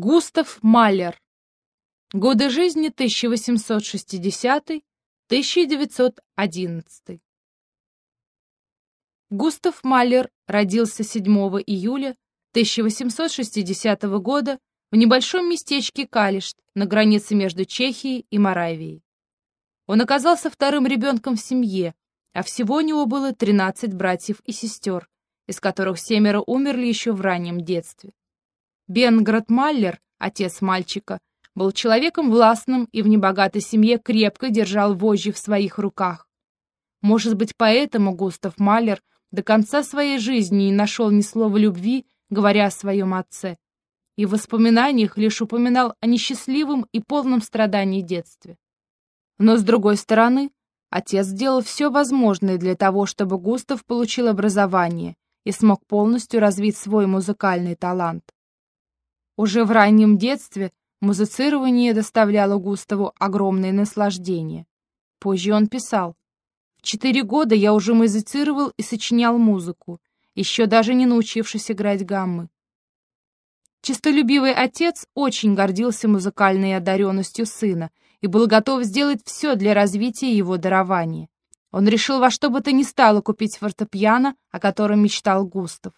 Густав Малер. Годы жизни 1860-1911. Густав Малер родился 7 июля 1860 года в небольшом местечке Калишт на границе между Чехией и Моравией. Он оказался вторым ребенком в семье, а всего у него было 13 братьев и сестер, из которых семеро умерли еще в раннем детстве. Бенград Маллер, отец мальчика, был человеком властным и в небогатой семье крепко держал вожжи в своих руках. Может быть, поэтому Густав Маллер до конца своей жизни не нашел ни слова любви, говоря о своем отце, и в воспоминаниях лишь упоминал о несчастливом и полном страдании детстве. Но, с другой стороны, отец сделал все возможное для того, чтобы Густав получил образование и смог полностью развить свой музыкальный талант. Уже в раннем детстве музицирование доставляло Густаву огромное наслаждение. Позже он писал, «В четыре года я уже музицировал и сочинял музыку, еще даже не научившись играть гаммы. Чистолюбивый отец очень гордился музыкальной одаренностью сына и был готов сделать все для развития его дарования. Он решил во что бы то ни стало купить фортепиано, о котором мечтал Густав.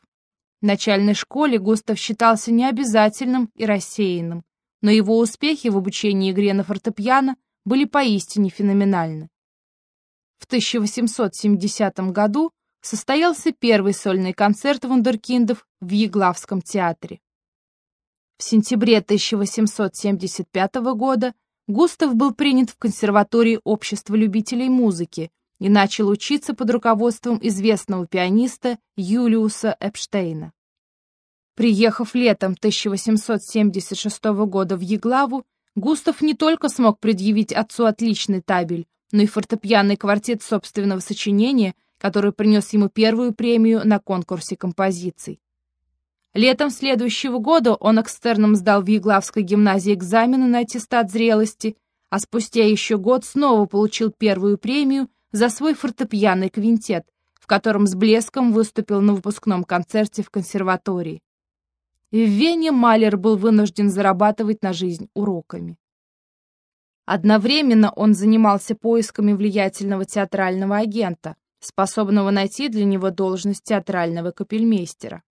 В начальной школе Густав считался необязательным и рассеянным, но его успехи в обучении игре на фортепиано были поистине феноменальны. В 1870 году состоялся первый сольный концерт вундеркиндов в Еглавском театре. В сентябре 1875 года Густав был принят в консерватории Общества любителей музыки, и начал учиться под руководством известного пианиста Юлиуса Эпштейна. Приехав летом 1876 года в Еглаву, Густав не только смог предъявить отцу отличный табель, но и фортепианный квартет собственного сочинения, который принес ему первую премию на конкурсе композиций. Летом следующего года он экстерном сдал в Еглавской гимназии экзамены на аттестат зрелости, а спустя еще год снова получил первую премию за свой фортепианный квинтет, в котором с блеском выступил на выпускном концерте в консерватории. В Вене Малер был вынужден зарабатывать на жизнь уроками. Одновременно он занимался поисками влиятельного театрального агента, способного найти для него должность театрального капельмейстера.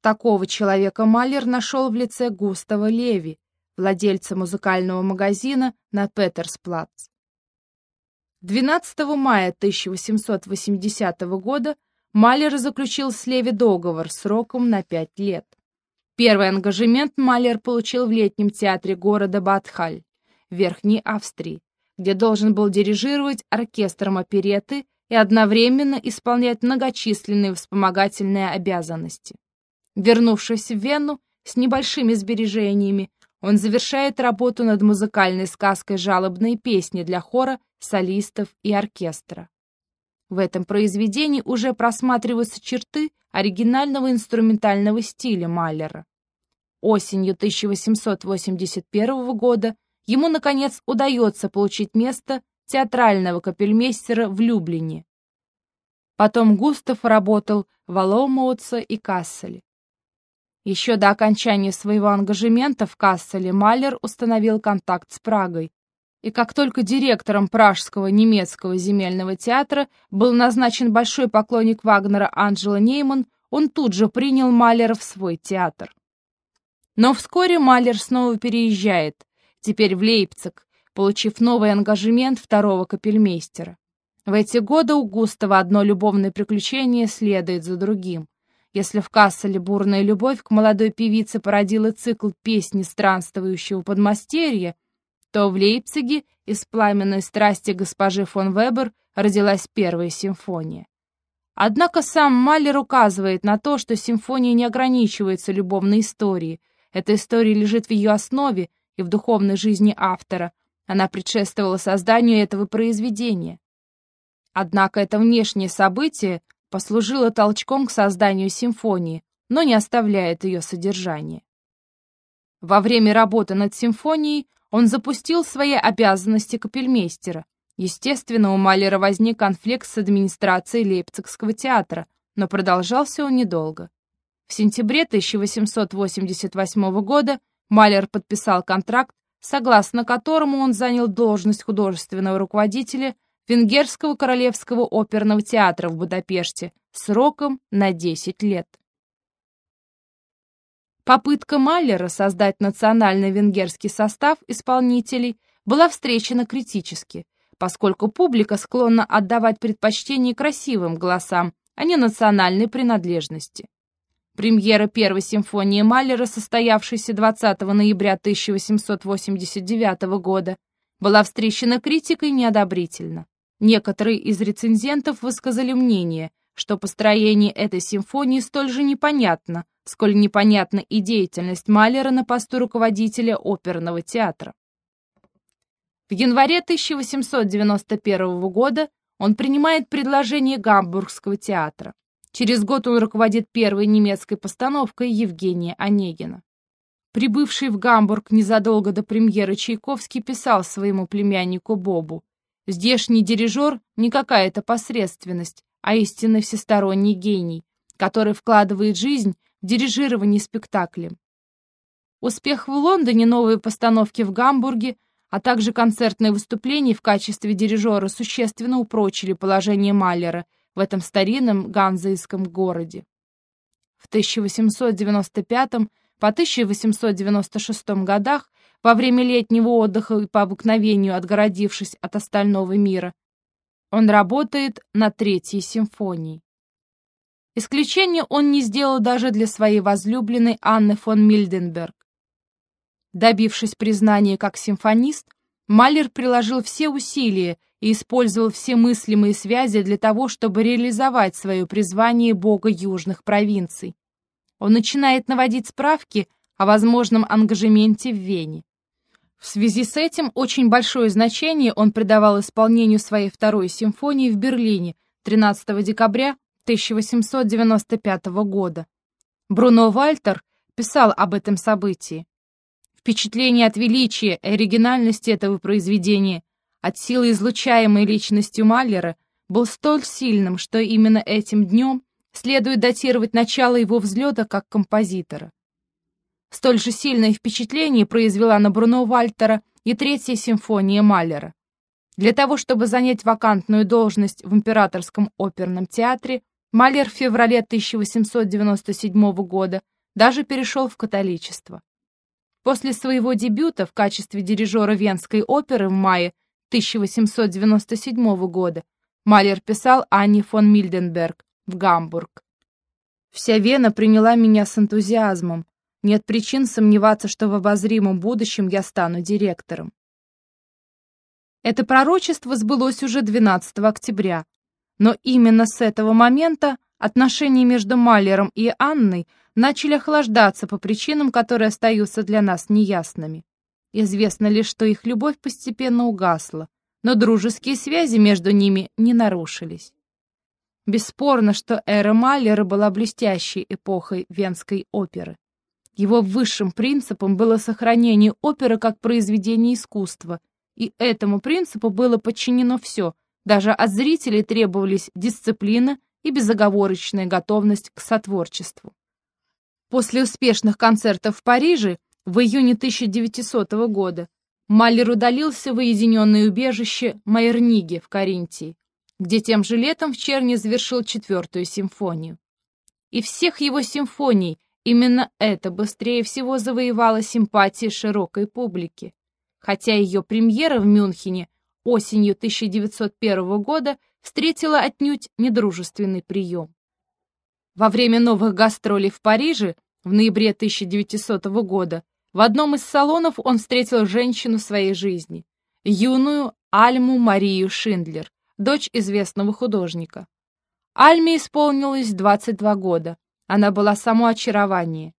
Такого человека Малер нашел в лице Густава Леви, владельца музыкального магазина на Петерсплац. 12 мая 1880 года Малер заключил с Леви договор сроком на пять лет. Первый ангажемент Малер получил в летнем театре города Батхаль, Верхней Австрии, где должен был дирижировать оркестром опереты и одновременно исполнять многочисленные вспомогательные обязанности. Вернувшись в Вену с небольшими сбережениями, он завершает работу над музыкальной сказкой «Жалобные песни» для хора, солистов и оркестра. В этом произведении уже просматриваются черты оригинального инструментального стиля Маллера. Осенью 1881 года ему, наконец, удается получить место театрального капельмейстера в Люблине. Потом Густав работал в Аломоутсе и Касселе. Еще до окончания своего ангажемента в Касселе Малер установил контакт с Прагой, и как только директором Пражского немецкого земельного театра был назначен большой поклонник Вагнера Анджела Нейман, он тут же принял Малера в свой театр. Но вскоре Малер снова переезжает, теперь в Лейпциг, получив новый ангажемент второго капельмейстера. В эти годы у Густава одно любовное приключение следует за другим. Если в Касселе бурная любовь к молодой певице породила цикл песни странствующего подмастерья, то в Лейпциге из пламенной страсти госпожи фон Вебер родилась первая симфония. Однако сам Малер указывает на то, что симфония не ограничивается любовной историей. Эта история лежит в ее основе и в духовной жизни автора. Она предшествовала созданию этого произведения. Однако это внешнее событие послужило толчком к созданию симфонии, но не оставляет ее содержание. Во время работы над симфонией он запустил свои обязанности капельмейстера. Естественно, у Малера возник конфликт с администрацией Лейпцигского театра, но продолжался он недолго. В сентябре 1888 года Малер подписал контракт, согласно которому он занял должность художественного руководителя Венгерского королевского оперного театра в Будапеште сроком на 10 лет. Попытка Маллера создать национальный венгерский состав исполнителей была встречена критически, поскольку публика склонна отдавать предпочтение красивым голосам, а не национальной принадлежности. Премьера первой симфонии Маллера, состоявшейся 20 ноября 1889 года, была встречена критикой неодобрительно. Некоторые из рецензентов высказали мнение, что построение этой симфонии столь же непонятно, сколь непонятна и деятельность Малера на посту руководителя оперного театра. В январе 1891 года он принимает предложение Гамбургского театра. Через год он руководит первой немецкой постановкой Евгения Онегина. Прибывший в Гамбург незадолго до премьеры Чайковский писал своему племяннику Бобу «Здешний дирижер не какая-то посредственность, а истинно всесторонний гений, который вкладывает жизнь в дирижирование спектаклем. Успех в Лондоне, новые постановки в Гамбурге, а также концертные выступления в качестве дирижера существенно упрочили положение Маллера в этом старинном ганзейском городе. В 1895 по 1896 годах, во время летнего отдыха и по обыкновению отгородившись от остального мира, он работает над Третьей симфонией. Исключение он не сделал даже для своей возлюбленной Анны фон Мильденберг. Добившись признания как симфонист, Малер приложил все усилия и использовал все мыслимые связи для того, чтобы реализовать свое призвание бога южных провинций. Он начинает наводить справки о возможном ангажементе в Вене. В связи с этим очень большое значение он придавал исполнению своей второй симфонии в Берлине 13 декабря 1895 года. Бруно Вальтер писал об этом событии. Впечатление от величия и оригинальности этого произведения, от силы излучаемой личностью Маллера, был столь сильным, что именно этим днем следует датировать начало его взлета как композитора. Столь же сильное впечатление произвела на Бруно Вальтера и третья симфония Маллера. Для того, чтобы занять вакантную должность в Императорском оперном театре, Малер в феврале 1897 года даже перешел в католичество. После своего дебюта в качестве дирижера Венской оперы в мае 1897 года Малер писал Анне фон Мильденберг в Гамбург. «Вся Вена приняла меня с энтузиазмом, нет причин сомневаться, что в обозримом будущем я стану директором. Это пророчество сбылось уже 12 октября, но именно с этого момента отношения между Маллером и Анной начали охлаждаться по причинам, которые остаются для нас неясными. Известно лишь, что их любовь постепенно угасла, но дружеские связи между ними не нарушились. Бесспорно, что эра Маллера была блестящей эпохой венской оперы. Его высшим принципом было сохранение оперы как произведения искусства, и этому принципу было подчинено все, даже от зрителей требовались дисциплина и безоговорочная готовность к сотворчеству. После успешных концертов в Париже в июне 1900 года Маллер удалился в уединенное убежище Майерниги в Каринтии, где тем же летом в Черне завершил четвертую симфонию. И всех его симфоний – Именно это быстрее всего завоевало симпатии широкой публики. Хотя ее премьера в Мюнхене осенью 1901 года встретила отнюдь недружественный прием. Во время новых гастролей в Париже в ноябре 1900 года в одном из салонов он встретил женщину своей жизни, юную Альму Марию Шиндлер, дочь известного художника. Альме исполнилось 22 года, она была само очарование.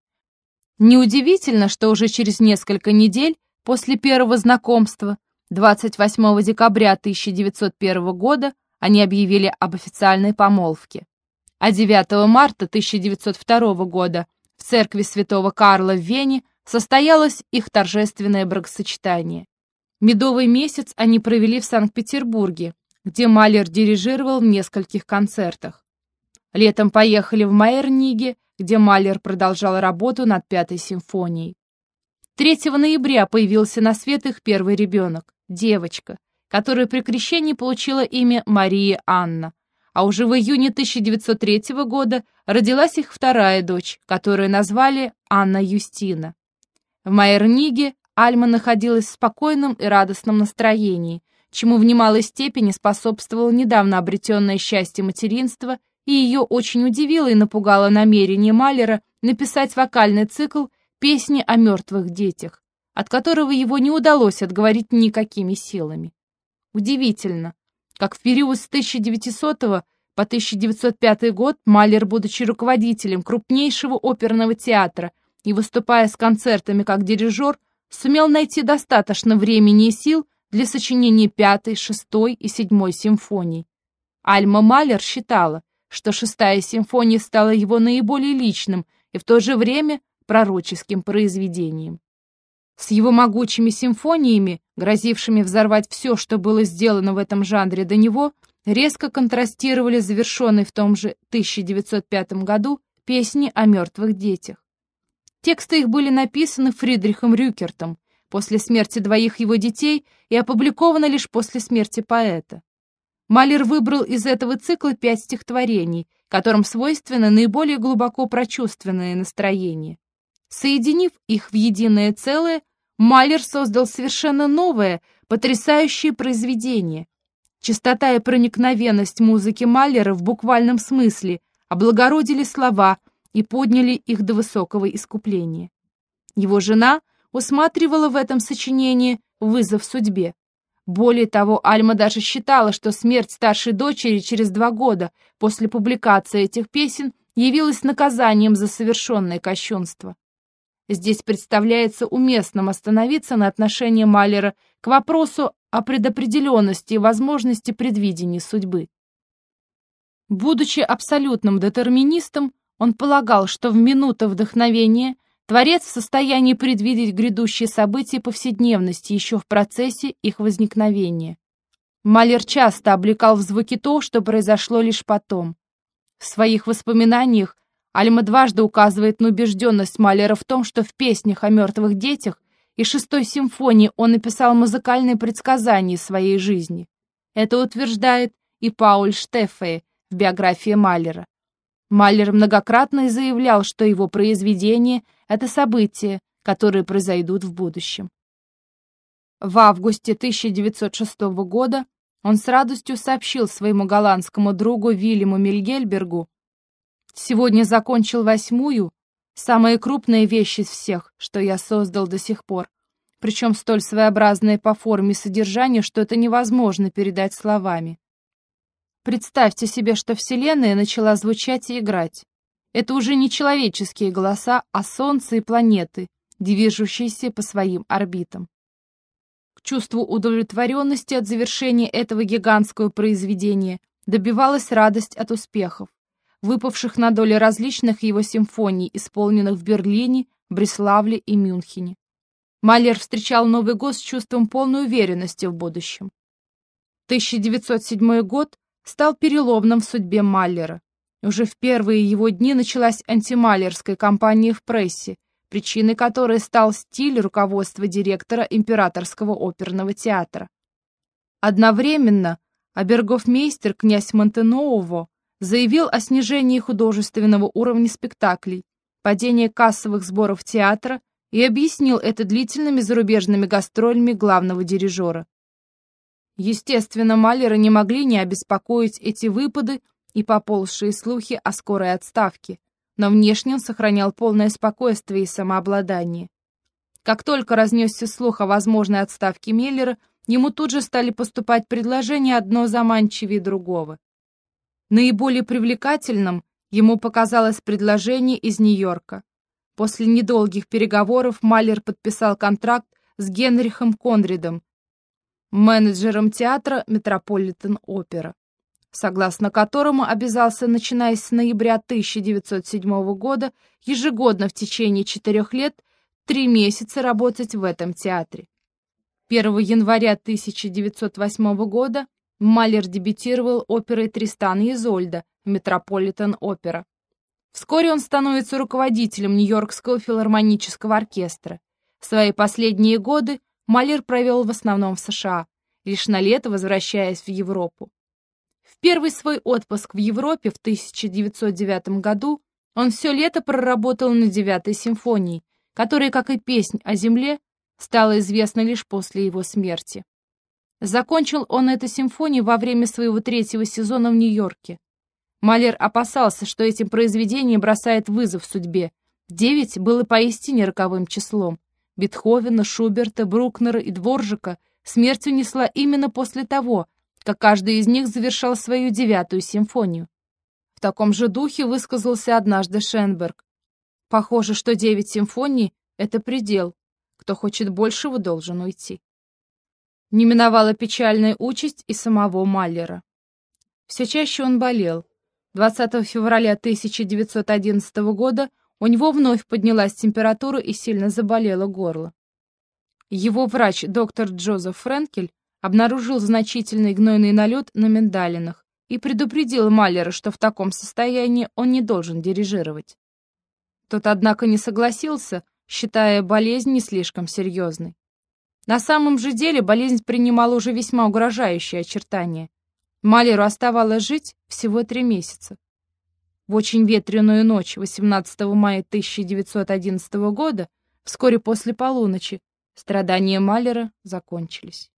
Неудивительно, что уже через несколько недель после первого знакомства, 28 декабря 1901 года, они объявили об официальной помолвке. А 9 марта 1902 года в церкви святого Карла в Вене состоялось их торжественное бракосочетание. Медовый месяц они провели в Санкт-Петербурге, где Малер дирижировал в нескольких концертах. Летом поехали в Майерниге, где Малер продолжал работу над Пятой симфонией. 3 ноября появился на свет их первый ребенок, девочка, которая при крещении получила имя Мария Анна, а уже в июне 1903 года родилась их вторая дочь, которую назвали Анна Юстина. В Майерниге Альма находилась в спокойном и радостном настроении, чему в немалой степени способствовало недавно обретенное счастье материнства, и ее очень удивило и напугало намерение Малера написать вокальный цикл «Песни о мертвых детях», от которого его не удалось отговорить никакими силами. Удивительно, как в период с 1900 по 1905 год Малер, будучи руководителем крупнейшего оперного театра и выступая с концертами как дирижер, сумел найти достаточно времени и сил для сочинения пятой, шестой и седьмой симфоний. Альма Малер считала, что шестая симфония стала его наиболее личным и в то же время пророческим произведением. С его могучими симфониями, грозившими взорвать все, что было сделано в этом жанре до него, резко контрастировали завершенные в том же 1905 году песни о мертвых детях. Тексты их были написаны Фридрихом Рюкертом после смерти двоих его детей и опубликованы лишь после смерти поэта. Малер выбрал из этого цикла пять стихотворений, которым свойственно наиболее глубоко прочувственное настроение. Соединив их в единое целое, Малер создал совершенно новое, потрясающее произведение. Чистота и проникновенность музыки Малера в буквальном смысле облагородили слова и подняли их до высокого искупления. Его жена усматривала в этом сочинении вызов судьбе. Более того, Альма даже считала, что смерть старшей дочери через два года после публикации этих песен явилась наказанием за совершенное кощунство. Здесь представляется уместным остановиться на отношении Малера к вопросу о предопределенности и возможности предвидения судьбы. Будучи абсолютным детерминистом, он полагал, что в минуты вдохновения Творец в состоянии предвидеть грядущие события повседневности еще в процессе их возникновения. Малер часто облекал в звуки то, что произошло лишь потом. В своих воспоминаниях Альма дважды указывает на убежденность Малера в том, что в песнях о мертвых детях и шестой симфонии он написал музыкальные предсказания своей жизни. Это утверждает и Пауль Штеффе в биографии Малера. Малер многократно заявлял, что его произведения — это события, которые произойдут в будущем. В августе 1906 года он с радостью сообщил своему голландскому другу Вильяму Мильгельбергу, «Сегодня закончил восьмую, самая крупная вещь из всех, что я создал до сих пор, причем столь своеобразная по форме и содержанию, что это невозможно передать словами. Представьте себе, что Вселенная начала звучать и играть. Это уже не человеческие голоса, а Солнце и планеты, движущиеся по своим орбитам. К чувству удовлетворенности от завершения этого гигантского произведения добивалась радость от успехов, выпавших на долю различных его симфоний, исполненных в Берлине, Бреславле и Мюнхене. Малер встречал Новый год с чувством полной уверенности в будущем. 1907 год стал переломным в судьбе Маллера. Уже в первые его дни началась антималлерская кампания в прессе, причиной которой стал стиль руководства директора Императорского оперного театра. Одновременно обергофмейстер князь Монтеново заявил о снижении художественного уровня спектаклей, падении кассовых сборов театра и объяснил это длительными зарубежными гастролями главного дирижера. Естественно, Малера не могли не обеспокоить эти выпады и поползшие слухи о скорой отставке, но внешне он сохранял полное спокойствие и самообладание. Как только разнесся слух о возможной отставке Миллера, ему тут же стали поступать предложения одно заманчивее другого. Наиболее привлекательным ему показалось предложение из Нью-Йорка. После недолгих переговоров Малер подписал контракт с Генрихом Конридом, менеджером театра Метрополитен-опера, согласно которому обязался, начиная с ноября 1907 года, ежегодно в течение четырех лет три месяца работать в этом театре. 1 января 1908 года Малер дебютировал оперой «Тристан и Изольда» в Метрополитен-опера. Вскоре он становится руководителем Нью-Йоркского филармонического оркестра. Свои последние годы Малер провел в основном в США, лишь на лето возвращаясь в Европу. В первый свой отпуск в Европе в 1909 году он все лето проработал на девятой симфонии, которая, как и песнь о земле, стала известна лишь после его смерти. Закончил он эту симфонию во время своего третьего сезона в Нью-Йорке. Малер опасался, что этим произведением бросает вызов судьбе. Девять было поистине роковым числом. Бетховена, Шуберта, Брукнера и Дворжика смерть унесла именно после того, как каждый из них завершал свою девятую симфонию. В таком же духе высказался однажды Шенберг. Похоже, что девять симфоний — это предел. Кто хочет большего, должен уйти. Не миновала печальная участь и самого Маллера. Все чаще он болел. 20 февраля 1911 года у него вновь поднялась температура и сильно заболело горло. Его врач, доктор Джозеф Френкель, обнаружил значительный гнойный налет на миндалинах и предупредил Маллера, что в таком состоянии он не должен дирижировать. Тот, однако, не согласился, считая болезнь не слишком серьезной. На самом же деле болезнь принимала уже весьма угрожающие очертания. Малеру оставалось жить всего три месяца. В очень ветреную ночь 18 мая 1911 года, вскоре после полуночи, страдания Малера закончились.